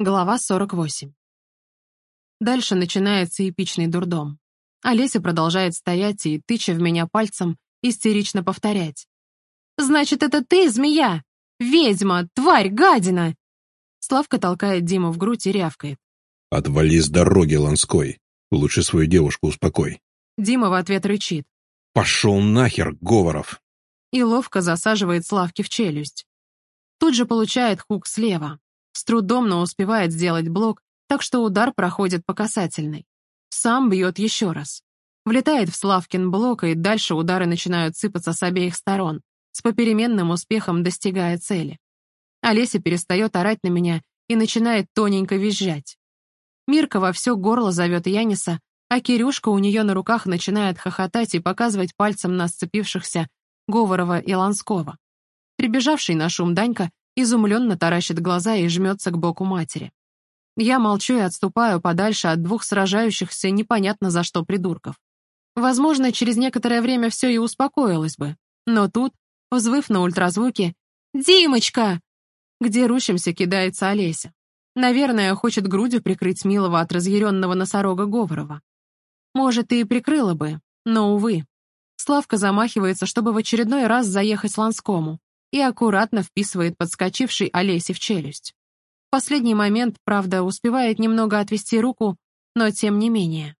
Глава 48. Дальше начинается эпичный дурдом. Олеся продолжает стоять и, тыча в меня пальцем, истерично повторять. «Значит, это ты, змея? Ведьма, тварь, гадина!» Славка толкает Диму в грудь и рявкает. «Отвали с дороги, Ланской. Лучше свою девушку успокой». Дима в ответ рычит. «Пошел нахер, Говоров!» И ловко засаживает Славки в челюсть. Тут же получает хук слева. С трудом, но успевает сделать блок, так что удар проходит по касательной. Сам бьет еще раз. Влетает в Славкин блок, и дальше удары начинают сыпаться с обеих сторон, с попеременным успехом достигая цели. Олеся перестает орать на меня и начинает тоненько визжать. Мирка во все горло зовет Яниса, а Кирюшка у нее на руках начинает хохотать и показывать пальцем на сцепившихся Говорова и Ланского. Прибежавший на шум Данька изумленно таращит глаза и жмется к боку матери. Я молчу и отступаю подальше от двух сражающихся непонятно за что придурков. Возможно, через некоторое время все и успокоилось бы. Но тут, взвыв на ультразвуке, «Димочка!» Где рущимся кидается Олеся. Наверное, хочет грудью прикрыть Милого от разъяренного носорога Говорова. Может, и прикрыла бы, но, увы. Славка замахивается, чтобы в очередной раз заехать Ланскому и аккуратно вписывает подскочивший Олесе в челюсть. В последний момент, правда, успевает немного отвести руку, но тем не менее.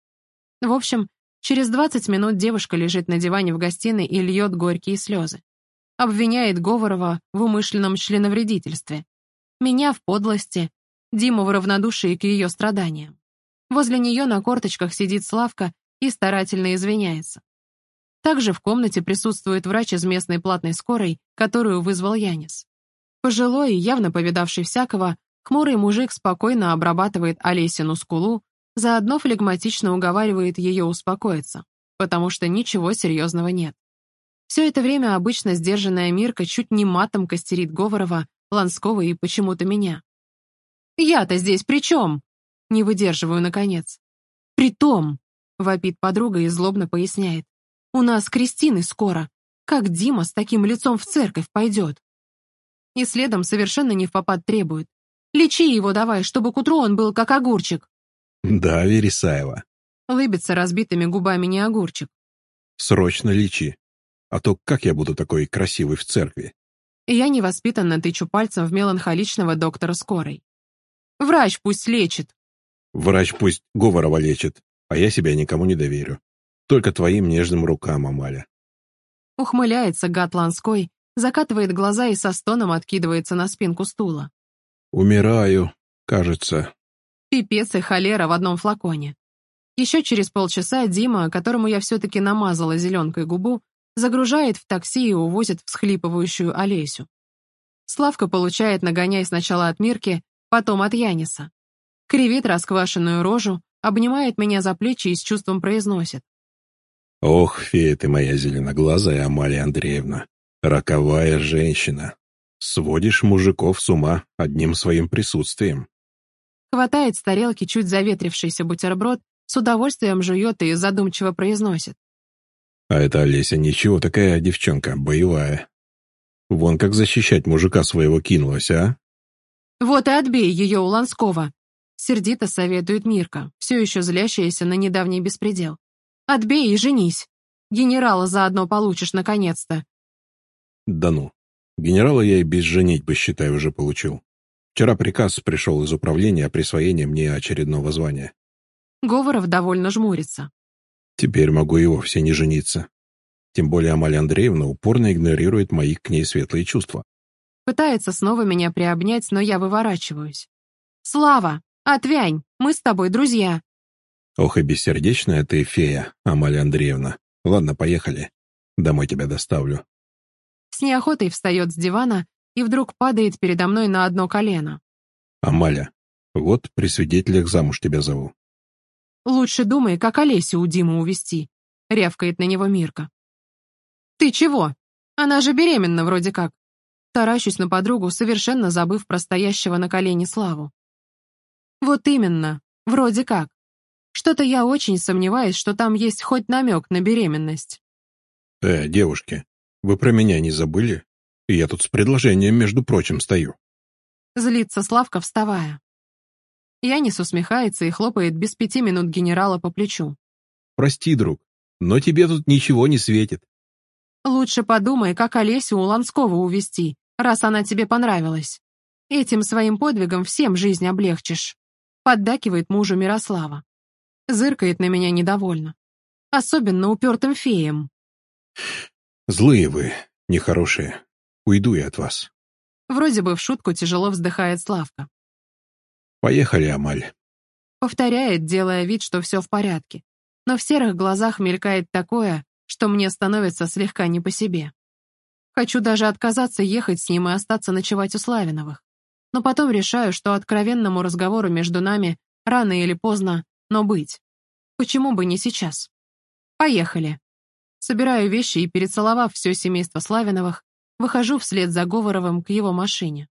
В общем, через 20 минут девушка лежит на диване в гостиной и льет горькие слезы. Обвиняет Говорова в умышленном членовредительстве. Меня в подлости, Диму в равнодушии к ее страданиям. Возле нее на корточках сидит Славка и старательно извиняется. Также в комнате присутствует врач из местной платной скорой, которую вызвал Янис. Пожилой, явно повидавший всякого, хмурый мужик спокойно обрабатывает Олесину скулу, заодно флегматично уговаривает ее успокоиться, потому что ничего серьезного нет. Все это время обычно сдержанная Мирка чуть не матом костерит Говорова, Ланского и почему-то меня. «Я-то здесь при чем?» Не выдерживаю, наконец. «Притом», — вопит подруга и злобно поясняет, у нас Кристины скоро. Как Дима с таким лицом в церковь пойдет? И следом совершенно не в попад требует. Лечи его давай, чтобы к утру он был как огурчик. Да, Вересаева. Лыбится разбитыми губами не огурчик. Срочно лечи. А то как я буду такой красивый в церкви? Я невоспитанно тычу пальцем в меланхоличного доктора скорой. Врач пусть лечит. Врач пусть Говорова лечит, а я себя никому не доверю. Только твоим нежным рукам, Амаля. Ухмыляется гад Ланской, закатывает глаза и со стоном откидывается на спинку стула. Умираю, кажется. Пипец и холера в одном флаконе. Еще через полчаса Дима, которому я все-таки намазала зеленкой губу, загружает в такси и увозит всхлипывающую Олесю. Славка получает нагоняй сначала от Мирки, потом от Яниса. Кривит расквашенную рожу, обнимает меня за плечи и с чувством произносит. Ох, фея ты моя зеленоглазая, Амалия Андреевна, роковая женщина. Сводишь мужиков с ума одним своим присутствием. Хватает с тарелки чуть заветрившийся бутерброд, с удовольствием жует и задумчиво произносит. А это Олеся ничего такая девчонка, боевая. Вон как защищать мужика своего кинулась, а? Вот и отбей ее у Ланского. Сердито советует Мирка, все еще злящаяся на недавний беспредел. Отбей и женись. Генерала заодно получишь наконец-то. Да ну. Генерала я и без женитьбы, считай, уже получил. Вчера приказ пришел из управления о присвоении мне очередного звания. Говоров довольно жмурится. Теперь могу и вовсе не жениться. Тем более Амалия Андреевна упорно игнорирует мои к ней светлые чувства. Пытается снова меня приобнять, но я выворачиваюсь. «Слава, отвянь, мы с тобой друзья. Ох и бессердечная ты, фея, Амалия Андреевна. Ладно, поехали. Домой тебя доставлю. С неохотой встает с дивана и вдруг падает передо мной на одно колено. Амаля, вот при свидетелях замуж тебя зову. Лучше думай, как Олесю у Димы увести, рявкает на него Мирка. Ты чего? Она же беременна вроде как. Таращусь на подругу, совершенно забыв про стоящего на колене Славу. Вот именно, вроде как. Что-то я очень сомневаюсь, что там есть хоть намек на беременность. Э, девушки, вы про меня не забыли? Я тут с предложением, между прочим, стою. Злится Славка, вставая. Янис усмехается и хлопает без пяти минут генерала по плечу. «Прости, друг, но тебе тут ничего не светит». «Лучше подумай, как Олесю у Ланского увести, раз она тебе понравилась. Этим своим подвигом всем жизнь облегчишь», поддакивает мужу Мирослава. Зыркает на меня недовольно. Особенно упертым феем. «Злые вы, нехорошие. Уйду я от вас». Вроде бы в шутку тяжело вздыхает Славка. «Поехали, Амаль». Повторяет, делая вид, что все в порядке. Но в серых глазах мелькает такое, что мне становится слегка не по себе. Хочу даже отказаться ехать с ним и остаться ночевать у Славиновых. Но потом решаю, что откровенному разговору между нами рано или поздно, но быть. Почему бы не сейчас? Поехали. Собираю вещи и, перецеловав все семейство Славиновых, выхожу вслед за Говоровым к его машине.